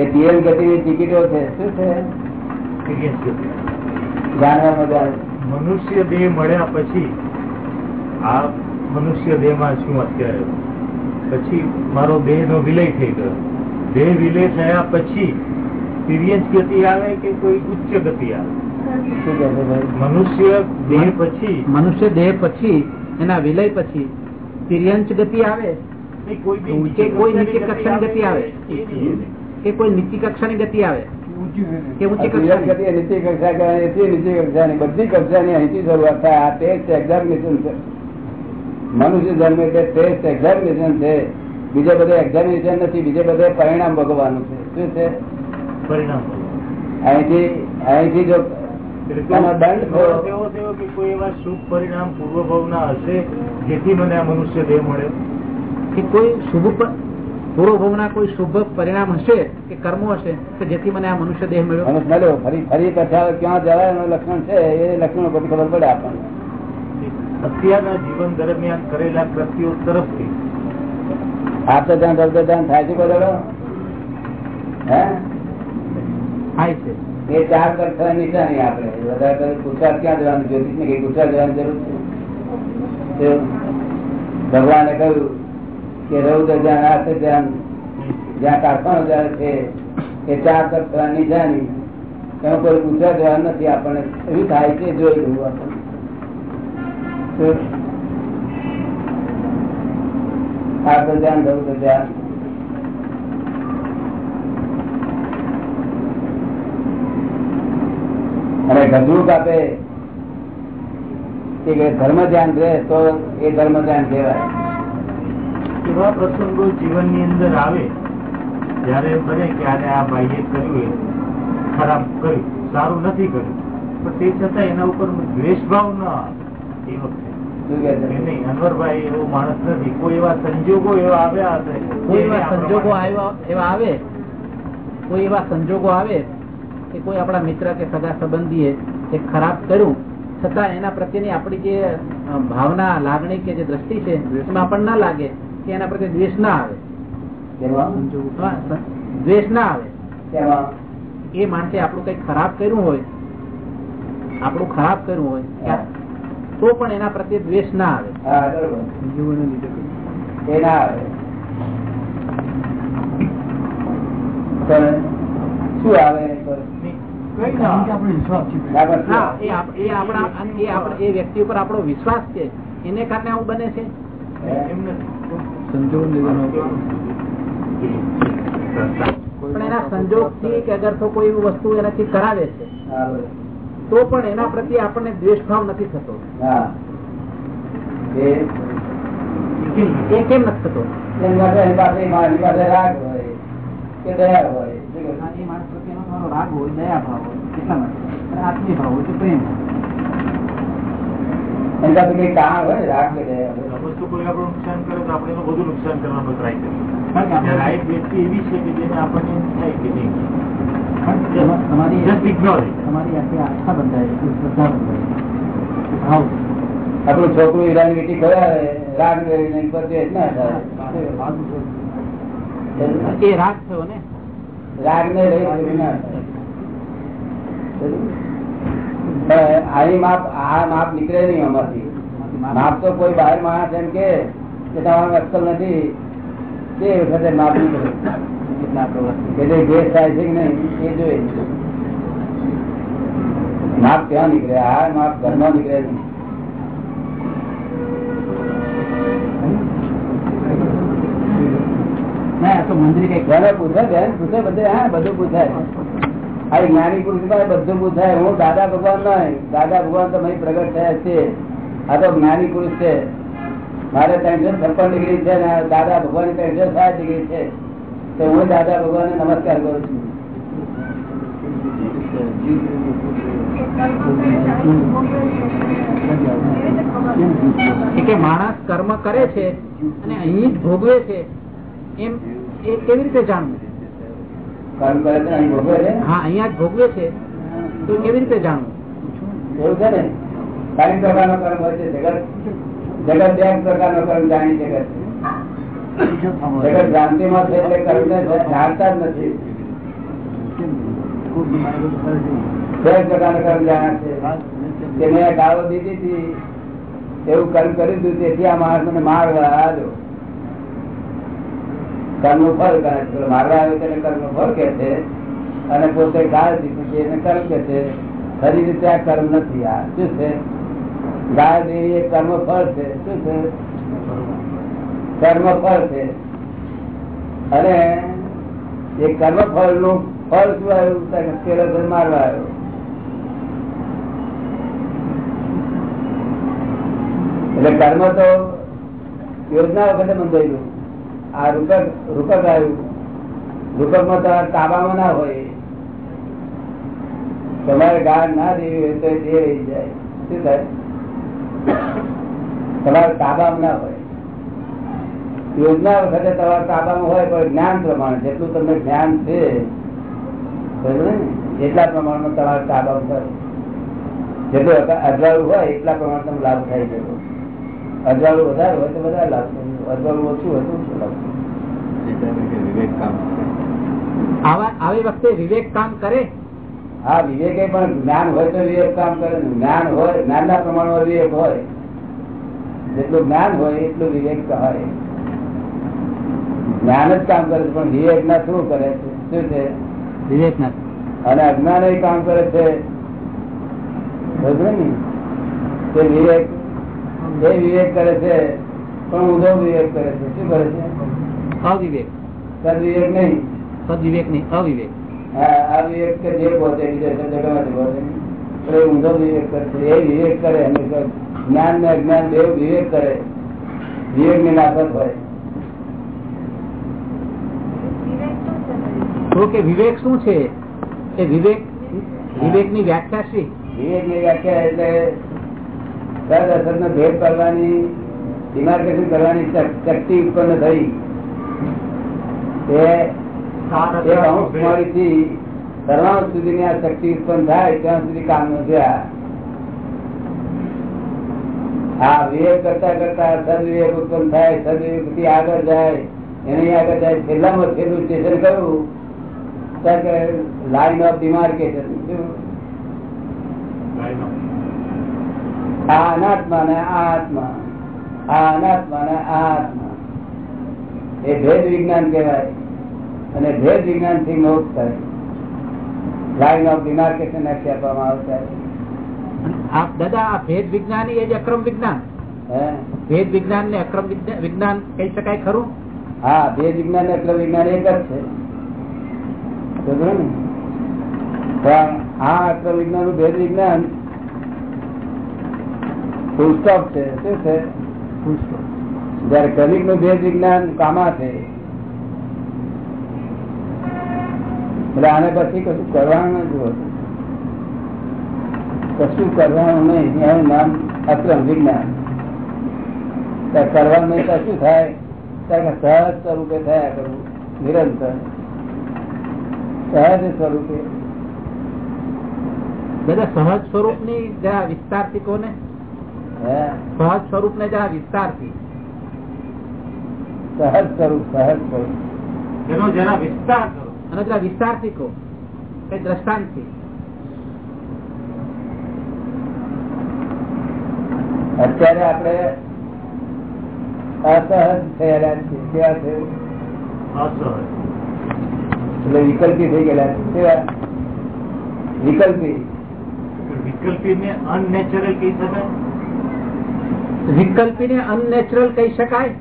એ ટીએલ ગતિની ટિકિટો છે. શું છે? જાણવા મનુષ્ય દેહ મળ્યા પછી આ મનુષ્ય દેહમાં શું અત્યારે? પછી મારો દેહ નો વિલય થઈ ગયો. દેહ વિલય થયા પછી તિર્યંચ ગતિ આવે કે કોઈ ઉચ્ચ ગતિ આવે? મનુષ્ય દેહ પછી? મનુષ્ય દેહ પછી એના વિલય પછી તિર્યંચ ગતિ આવે? કોઈ બી કે કોઈ નીચે કક્ષાની ગતિ આવે? કે કોઈ નીચી કક્ષાની ગતિ આવે? કે ઊંચી આ તિર્યક કક્ષાની? ગતિ એ નીચી કક્ષા એથી નીચી કક્ષાની. બધી કક્ષાની અહીંથી શરૂઆત થાય. આ ટેસ્ટ એક્ઝામિનેશન છે મનુષ્ય જન્મ એટલે ટેસ્ટ એક્ઝામિનેશન છે બીજા બધા એક્ઝામિનેશન નથી બીજા બધા પરિણામ ભોગવવાનું છે. શું છે? પરિણામ. અહીંથી જો કોઈ એવા શુભ પરિણામ હશે જેથી મને આ મનુષ્ય દેહ મળ્યો કે કોઈ શુભ પ- કોઈ શુભ પરિણામ હશે કે કર્મો હશે કે જેથી મને આ મનુષ્ય દેહ મળ્યો? મળ્યો. ફરી ફરી પાછા ક્યાં જવાય? એનું લક્ષણ છે એ લક્ષણો પછી ખબર પડે આપણને. અત્યારના જીવન દરમિયાન કરેલા કૃત્યો તરફથી. આપતા ધ્યાન કરતો ધ્યાન થાય છે બદલો હે? થાય છે. એ ચાર કરતા નિશાની આપણે વધારે ગુજરાત ક્યાં જવાનું? જ્યોતિષ ને ગુજરાત જવાની જરૂર છે? ભગવાને કહ્યું કે રૌદ્ર ધ્યાન હાથ ધ્યાન જ્યાં કારખાનો ધ્યાન છે, એ ચાર કરતા નિશાની. એમાં કોઈ ગુજરાત જવા નથી. આપણને એવી થાય છે, જોઈ લઉં આપણને. આત્મ ધ્યાન, રૌદ્ર ધ્યાન. અને ગજવું કાપે ધર્મ ધ્યાન રહે તો એ ધર્મ ધ્યાન કહેવાય. એવા પ્રસંગો જીવનની અંદર આવે ત્યારે બને કે આને આ ભાઈએ કર્યું ખરાબ કર્યું સારું નથી કર્યું. પણ તે છતાં એના ઉપર દ્વેષભાવ ન આવે. એ વખતે. શું કે કે છે નહીં અનવરભાઈ એવો માણસ નથી. કોઈ એવા સંજોગો એવા આવ્યા હશે. કોઈ એવા સંજોગો આવ્યા એવા આવે? કોઈ એવા સંજોગો આવે? કે કોઈ આપણા મિત્ર કે સગા સંબંધીએ એ ખરાબ કર્યું છતાં એના પ્રત્યેની આપણી જે ભાવના લાગણી કે જે દ્રષ્ટિ છે એમાં આપણને ના લાગે કે એના પ્રત્યે દ્વેષ ના આવે. દ્વેષ ના આવે. એ માણસે આપણું કઈ ખરાબ કર્યું હોય આપણું ખરાબ કર્યું હોય તો પણ એના પ્રત્યે દ્વેષ ના આવે. એ ના આવે. શું આવે? એ વ્યક્તિ ઉપર આપણો વિશ્વાસ છે એને કારણે આવું બને છે પણ એના સંજોગથી કે અગર તો કોઈ વસ્તુ એનાથી કરાવે છે તો પણ એના પ્રત્યે આપણને દ્વેષભાવ નથી થતો એ કેમ નથી થતો રાગ હોય કે દયા હોય તમારો રાગ હોય દયા ભાવ હોય એટલા માટે આત્મી ભાવ હોય કે પ્રેમ આપણું છોકરું વીંટી ખોયાવે રાગ કરીને એની પર દ્વેષ ના થાય એ રાગ થયો ને રાગ ને લઈ દ્વેષ ના થાય પણ આની માપ આ માપ નીકળે નહીં આમાંથી માપ તો કોઈ બહાર માણસ એમ કે કે તમારું અક્કલ નથી તે વખતે માપ નીકળે કેટલા પ્રવૃત્તિ કે જે દ્વેષ થાય છે કે નહીં એ જોઈએ માપ ક્યાં નીકળે આ માપ ઘરમાં નીકળે નહીં ના તો મંદિર કંઈક બેનો પૂછે બેન પૂછે બધે હા બધું પૂછાય. આ જ્ઞાની પુરુષ પાસે બધું પૂછાય. હું દાદા ભગવાન નહીં. દાદા ભગવાન તો અહીં પ્રગટ થયા છે. આ તો જ્ઞાની પુરુષ છે. મારે ત્રણસો છપ્પન ડિગ્રી છે ને દાદા ભગવાન ત્રણસો સાત ડિગ્રી છે. તો હું દાદા ભગવાન નમસ્કાર કરું છું. કે માણસ કર્મ કરે છે અને અહીં જ ભોગવે છે. એમ એ કેવી રીતે જાણવું. કર્મ કરે હા અહીંયા ભોગવે છે. તો કેવી રીતે જાણવું. એવું છે ને? ચાલીસ પ્રકારનો કર્મ હોય છે જગત? જગત બે પ્રકારનો કર્મ જાણી જગત. જગત ભ્રાંતિમાં છે એટલે કર્મને જાણતા જ નથી. બે પ્રકારનો કર્મ જાણ્યા છે. મેં ગાળો દીધી હતી એવું કર્મ કર્યું હતું તેથી આ માણસ મને મારવા આવ્યો. કર્મ ફળ કરે છે. મારવા આવે તેને કર્મ ફળ કે છે અને પોતે ગાળ દીધી છે એને કર્મ કે છે. ખરી રીતે આ કર્મ નથી, આ શું છે? ગાળ દેવી એ કર્મ ફળ છે, શું છે? કર્મ ફળ છે. અને એ કર્મ ફળનું ફળ શું આવ્યું? ધન મારવા આવ્યો. એટલે કર્મ તો યોજના વખતે બંધાયેલું. આ રૂપક રૂપક આવ્યું. રૂપકમાં તમારે તાબામાં ના હોય. તમારે ગાળ ના દેવી હોય તો એ રહી જાય. શું થાય? તમારે તાબામાં ના હોય. યોજના વખતે તમારે તાબામાં હોય પણ જ્ઞાન પ્રમાણે, જેટલું તમને જ્ઞાન છે? એટલા પ્રમાણમાં તમારે તાબામાં હોય જેટલું અજવાળું હોય, એટલા પ્રમાણે તમને લાભ થાય છે અજવાળું વધારે હોય તો વધારે લાભ થાય. અજવાળું ઓછું હતું આવા વખતે વિવેક કામ કરે? હા વિવેકે પણ જ્ઞાન હોય તો વિવેક કામ કરે ને. જ્ઞાન હોય જ્ઞાનના પ્રમાણમાં વિવેક હોય. જેટલું જ્ઞાન હોય એટલું વિવેક કહેવાય. જ્ઞાન જ કામ કરે છે પણ વિવેક ના શું કરે છે? શું છે? વિવેક ના અને અજ્ઞાન એ કામ કરે છે? ને? તે વિવેક એ વિવેક કરે છે. પણ ઊંધો વિવેક કરે છે. શું કરે છે? અવિવેક. સદવિવેક નહીં. સદવિવેક નહીં અવિવેક. હા અવિવેક કે જે પહોંચે બીજા જગતમાંથી પહોંચે એ ઊંધો વિવેક કરે છે. એ વિવેક કરે હંમેશા જ્ઞાન ને અજ્ઞાન બે વિવેક કરે. વિવેકની નાફત હોય. તો કે વિવેક શું છે? એ વિવેક વિવેકની વ્યાખ્યા છે વિવેકની વ્યાખ્યા એટલે સદ અસર નો ભેદ કરવાની ડિમાર્કેશન કરવાની શક્તિ ઉત્પન્ન થઈ? એ સુધીની આ શક્તિ ઉત્પન્ન થાય ત્યાં સુધી કામનું. આ. વિવેક કરતા કરતા સદવિવેક ઉત્પન્ન થાય સદવિવેકથી આગળ જાય એની આગળ જાય છેલ્લામાં છેલ્લું સ્ટેશન કયું લાઈન ઓફ ડિમાર્કેશન આ અનાત્મા ને આ આત્મા. આ અનાત્મા ને આ આત્મા. એ ભેદ વિજ્ઞાન કહેવાય. અને ભેદ વિજ્ઞાનથી મોક્ષ થાય. લાઈન ઓફ ડિમાર્કેશન આખી આપવામાં આવશે દાદા આ ભેદ વિજ્ઞાન એ જ અક્રમ વિજ્ઞાન? ભેદ વિજ્ઞાન ને અક્રમ વિજ્ઞાન કહી શકાય ખરું? હા ભેદ વિજ્ઞાન ને અક્રમ વિજ્ઞાન એક જ છે. ને? પણ આ અક્રમ વિજ્ઞાનનું ભેદ વિજ્ઞાન ફૂલ સ્ટોપ છે. શું છે? જયારે કલિકનું ભેદ વિજ્ઞાન કામા છે એટલે આને પછી કશું કરવાનું નથી હોતું કશું કરવાનું નહીં એનું નામ અક્રમ વિજ્ઞાન. કરવાનું નહીં તો શું થાય? ત્યારે કે સહજ સ્વરૂપે થયા કરવું નિરંતર. સહજ સ્વરૂપે. દાદા સહજ સ્વરૂપની જરા વિસ્તારથી કોને? સહજ સ્વરૂપ ને જરા વિસ્તારથી સહજ સ્વરૂપ સહજ સ્વરૂપ. એનો જરા વિસ્તાર કરો. અને જરા વિસ્તારથી કહો. કઈ દ્રષ્ટાંતથી અત્યારે આપણે અસહજ થયેલા છીએ. કેવા છે? એટલે વિકલ્પી થઈ ગયેલા છે. કેવા? વિકલ્પી. વિકલ્પી ને અનનેચરલ કહી શકાય. વિકલ્પી ને અનનેચરલ કહી શકાય?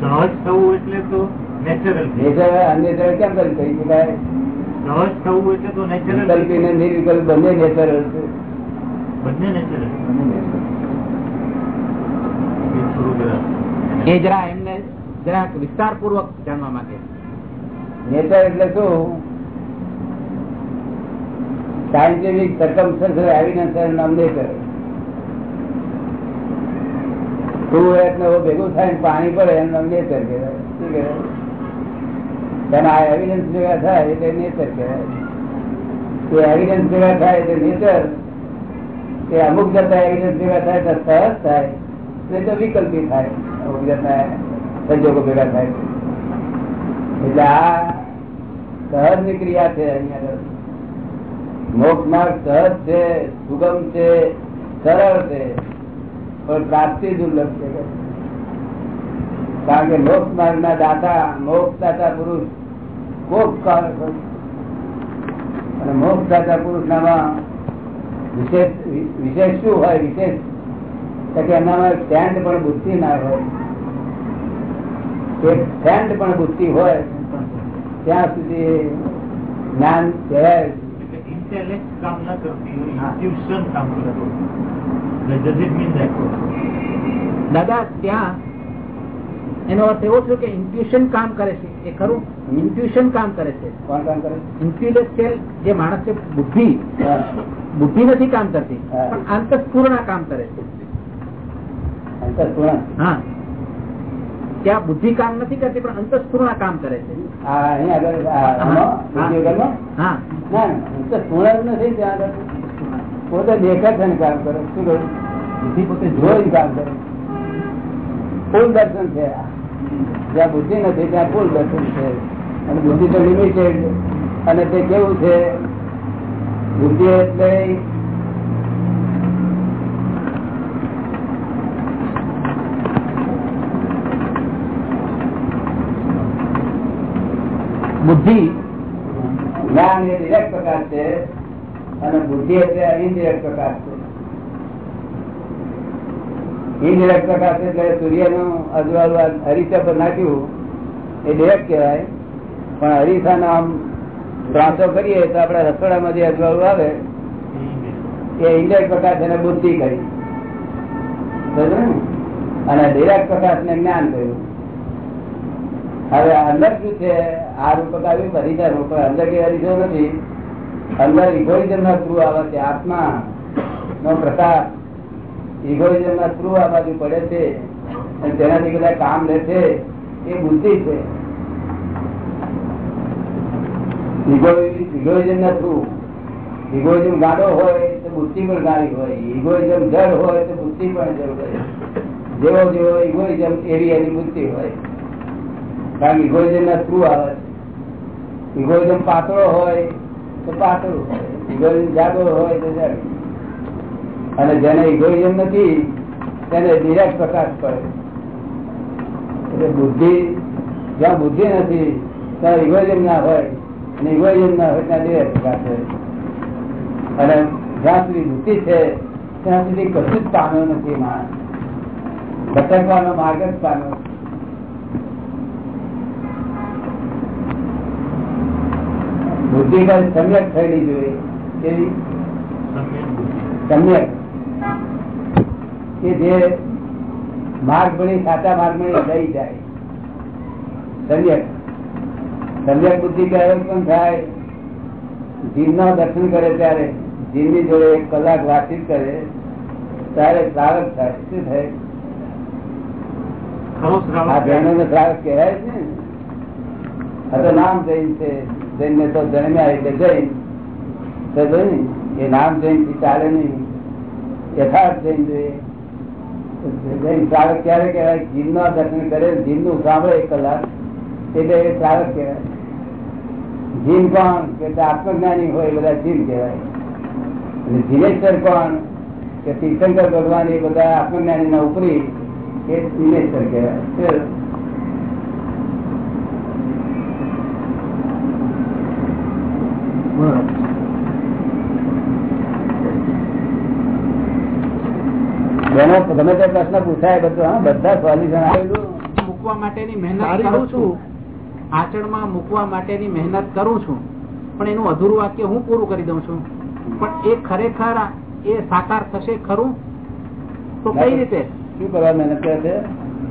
સહજ થવું એટલે તો નેચરલ નેચર અન્ય કેમ કરી કહી શકાય? સહજ થવું એટલે તો નેચરલ વિકલ્પી ને નિર્વિકલ્પ બંને નેચરલ છે. બંને નેચરલ એ જરા એમને જરા વિસ્તારપૂર્વક જાણવા માંગે. નેચર એટલે શું? સાયન્ટિફિક સરકમસ્ટન્સ એવિડન્સ નામ તું એક ભેગું થાય પાણી પડે એમ નામ નેચર કહેવાય. શું કહેવાય? તેના ભેગા થાય એટલે નેચર એ અમુક જતા એવિડન્સ ભેગા થાય તો સહજ થાય. નહીં તો વિકલ્પી થાય. અમુક જતા સંજોગો ભેગા થાય. એટલે આ સહજની ક્રિયા છે અહીંયા. મોક્ષ માર્ગ સહજ છે, સુગમ છે, સરળ છે, પણ પ્રાપ્તિ દુર્લભ છે કારણ કે મોક્ષ માર્ગ ના દાતા મોક્ષ દાતા પુરુષ કોક અને મોક્ષ દાતા પુરુષ નામાં વિશેષ વિશેષ શું હોય? વિશેષ? કે એનામાં સ્ટેન્ડ પણ બુદ્ધિ ના હોય. એક સ્ટેન્ડ પણ બુદ્ધિ હોય, ત્યાં સુધી જ્ઞાન કહેવાય ઇન્ટેલેક્ટ કામ ના કરતી હોય ઇન્ટ્યુશન કામ કરતું હોય ડઝ ઇટ મીન ધેટ દાદા ત્યાં એનો અર્થ એવો થયો કે ઇન્ટ્યુશન કામ કરે છે. એ ખરું? ઇન્ટ્યુશન કામ કરે છે. કોણ કામ કરે? ઇન્ટેલેક્ચ્યુઅલ જે માણસ છે બુદ્ધિ. બુદ્ધિ નથી કામ કરતી. પણ અંતઃપૂર્ણ કામ કરે છે. અંતઃપૂર્ણ હા. ત્યાં બુદ્ધિ કામ નથી કરતી પણ અંતસ્ફૂર્ણ કામ કરે છે. નથી ત્યાં પોતે દેખે છે ને કામ કરે. શું કહ્યું? બુદ્ધિ પોતે જોઈ કામ કરે. ફૂલ દર્શન છે જ્યાં બુદ્ધિ નથી ત્યાં ફૂલ દર્શન છે. અને બુદ્ધિ તો લિમિટેડ અને તે કેવું છે? બુદ્ધિ એટલે બુદ્ધિ જ્ઞાન એ ડિરેક્ટ પ્રકાશ છે અને બુદ્ધિ એટલે ઇનડિરેક્ટ પ્રકાશ છે. ઇનડિરેક્ટ પ્રકાશ એટલે સૂર્યનું અજવાળું હરીસા પર નાખ્યું, એ ડિરેક્ટ કહેવાય. પણ હરીસાનો આમ ત્રાસો કરીએ તો આપડે રસોડામાં જે અજવાળું આવે, એ ઇન્ડિરેક્ટ પ્રકાશ એને બુદ્ધિ કરી. અને ડિરેક્ટ પ્રકાશ ને જ્ઞાન કહ્યું. હવે અંદર શું છે? આ રૂપક આવ્યું હરીસા રૂપ અંદર કઈ હરીસો નથી. અંદર ઇગોઇઝમ ના થ્રુ આવે છે, આત્મા નો પ્રકાશ. ઇગોઇઝમ ના થ્રુ આ બાજુ પડે છે અને તેનાથી બધા કામ લે છે, એ બુદ્ધિ છે. ઇગોઇઝમ ના થ્રુ ઇગોઇઝમ ગાડો હોય તો બુદ્ધિ પણ ગાડી હોય. ઇગોઇઝમ જડ હોય તો બુદ્ધિ પણ જડ હોય. જેવો જેવો ઇગોઇઝમ એવી એની બુદ્ધિ હોય. કારણ ઇગોઇઝમ ના થ્રુ આવે. છે ઇગોઇઝમ પાતળો હોય તો પાતળું ઇગોઇઝમ જાગો હોય તો જાડો. અને જેને ઇગોઇઝમ નથી, તેને ડિરેક્ટ પ્રકાશ પડે. એટલે બુદ્ધિ, જ્યાં બુદ્ધિ નથી, ત્યાં ઇગોઇઝમ ના હોય. અને ઇગોઇઝમ ના હોય ત્યાં ડિરેક્ટ પ્રકાશ હોય. અને જ્યાં સુધી બુદ્ધિ છે, ત્યાં સુધી કશું જ પામ્યો નથી માણસ. ભટકવાનો માર્ગ જ પામ્યો છે. બુદ્ધિ પર સમ્યક થયેલી જોઈએ. કેવી? સમ્યક. કે જે માર્ગ ભણી સાચા માર્ગમાં લઈ જાય. સમ્યક. સમ્યક બુદ્ધિ ક્યારે પણ થાય? જીવ દર્શન કરે ત્યારે. જીવની જોડે એક કલાક વાતચીત કરે ત્યારે શ્રાવક થાય. શું થાય? આ બહેનો ને શ્રાવક કહેવાય છે નામ જૈન છે. જૈન ને તો જન્મ્યા એટલે જૈન. તો એ નામ જૈનથી ચાલે નહીં. યથાર્થ જૈન જોઈએ. જૈન ક્યારે કહેવાય? જીન ના દર્શન કરે જીનનું સાંભળે એક કલાક. એટલે એ શ્રાવક કહેવાય. જીન કોણ? કે આત્મજ્ઞાની હોય બધા જીન કહેવાય. અને જીનેશ્વર કોણ? કે તીર્થંકર ભગવાન એ બધા આત્મજ્ઞાની ના ઉપરી એ જીનેશ્વર કહેવાય બેનો ગમે તે પ્રશ્ન પૂછાય બધું હા બધા સોલ્યુશન આવેલું મૂકવા માટેની મહેનત કરું છું. આચરણમાં મૂકવા માટેની મહેનત કરું છું. પણ એનું અધૂરું વાક્ય હું પૂરું કરી દઉં છું. પણ એ ખરેખર આ- એ સાકાર થશે ખરું? તો કઈ રીતે? શું કરવા મહેનત કરે છે?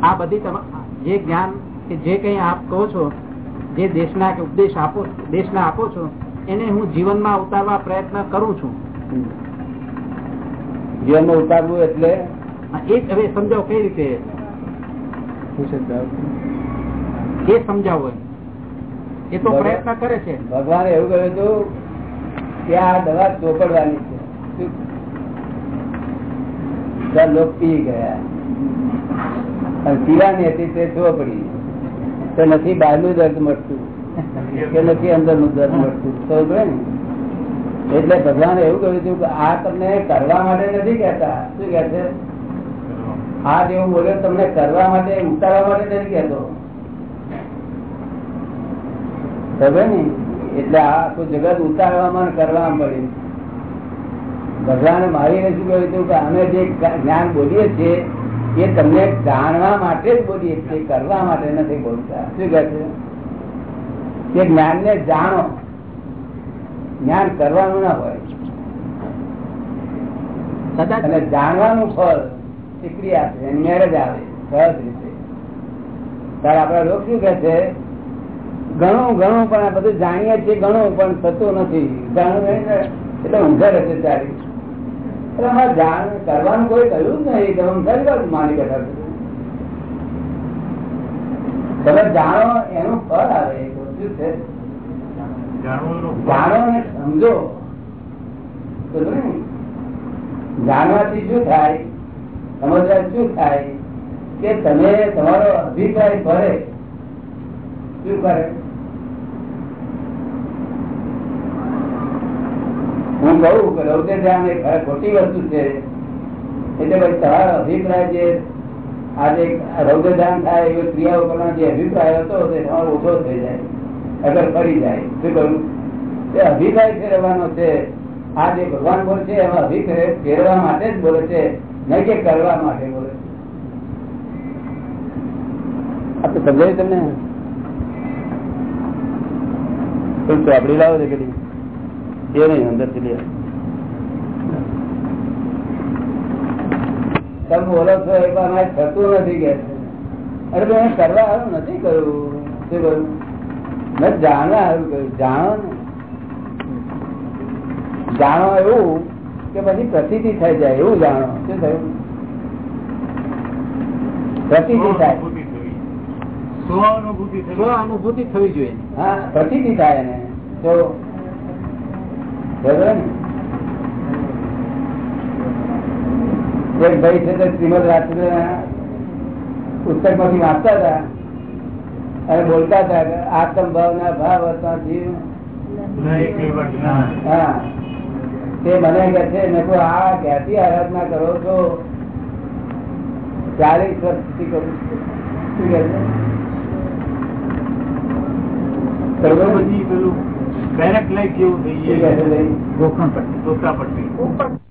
આ બધી તમ- જે જ્ઞાન કે જે કઈ આપ કહો છો જે દેશના કે ઉપદેશ આપો દેશના આપો છો એને હું જીવનમાં ઉતારવા પ્રયત્ન કરું છું. જીવનમાં ઉતારવું એટલે એ હવે સમજાવો કઈ રીતે? એ સમજાવો એ તો પ્રયત્ન કરે છે. ભગવાન એવું કહ્યું હતું કે આ દવા ચોપડવાની છે. લોક પી ગયા. અને પીવાની હતી તે ચોપડી. તો નથી બહારનું દર્દ મળતું. કે નથી અંદરનું દર્દ મળતું. સમજ ને? એટલે ભગવાને એવું કહ્યું હતું કે આ તમને કરવા માટે નથી કહેતા. શું કે છે? આ જેવું બોલ્યો તમને કરવા માટે ઉતારવા માટે નથી કહેતો. ને? એટલે આ આખું જગત ઉતારવામાં કરવામાં પડ્યું ભગવાને મારીને શું કહ્યું હતું કે અમે જે જ્ઞાન બોલીએ છીએ એ તમને જાણવા માટે જ બોલીએ છીએ કરવા માટે નથી બોલતા. શું કહે છે? કે જ્ઞાનને જાણો. જ્ઞાન કરવાનું ના હોય. અને જાણવાનું ફળ. એ ક્રિયા મેરેજ આવે સહજ રીતે. ત્યારે આપડા લોક શું કે છે? ઘણું ઘણું પણ આ બધું જાણીએ છીએ ઘણું પણ થતું નથી. જાણવું એટલે ઊંઘર હશે ત્યારે એટલે અમારે જાણ કરવાનું કોઈ કહ્યું જ નહીં તમે ઊંઘર માની બેઠા તમે જાણો એનું ફળ આવે છે? જાણો સમજો. ને? જાણવાથી શું થાય? સમજવા શું થાય? કે તમે તમારો અભિપ્રાય ભરે, શું કરે? હું કહું કે રૌદ્ર ધ્યાન એ ખોટી વસ્તુ છે. એટલે પછી તમારો અભિપ્રાય જે આજે રૌદ્ર ધ્યાન થાય એવી ક્રિયાઓ કરવાનો જે અભિપ્રાય હતો, તે તમારો ઓછો થઈ જાય. અગર ફરી જાય. શું કહ્યું તે અભિપ્રાય ફેરવવાનો છે. આ જે ભગવાન બોલે છે, એમાં અભિપ્રાય ફેરવા માટે જ બોલે છે. નહીં કે કરવા માટે બોલે. આપણે સમજાય તમને? કોઈ ચોપડી લાવો છે પેલી. એ નહીં અંદરથી તમે બોલો છો એ પણ અમારે થતું નથી કે. અરે મેં કરવા સારું નથી કર્યું. શું કર્યું? મેં જાણવા સારું કર્યું જાણો ને. જાણો એવું કે પછી પ્રતિતિ થઈ જાય એવું જાણો. શું થયું? પ્રતિતિ થાય. સ્વાનુભૂતિ થવી. સ્વાનુભૂતિ સ્વ થવી. અનુભૂતિ થવી જોઈએ. હા પ્રતિતિ થાય એને. તો એક ભાઈ છે તે શ્રીમદ રાજચંદ્ર પુસ્તકમાંથી વાંચતા હતા. અને બોલતા હતા કે આત્મ ભાવ ના ભાવ હતા જીવ. હા. તે મને કે છે મેં આ ક્યાંથી આરાધના કરો છો? ચાલીસ વર્ષથી કરું છું. શું કહે છે? તો બરોબર પેલું direct લઈ જેવું થઈ ગયું? ગોખણ પટ્ટી ચોથા પટ્ટી.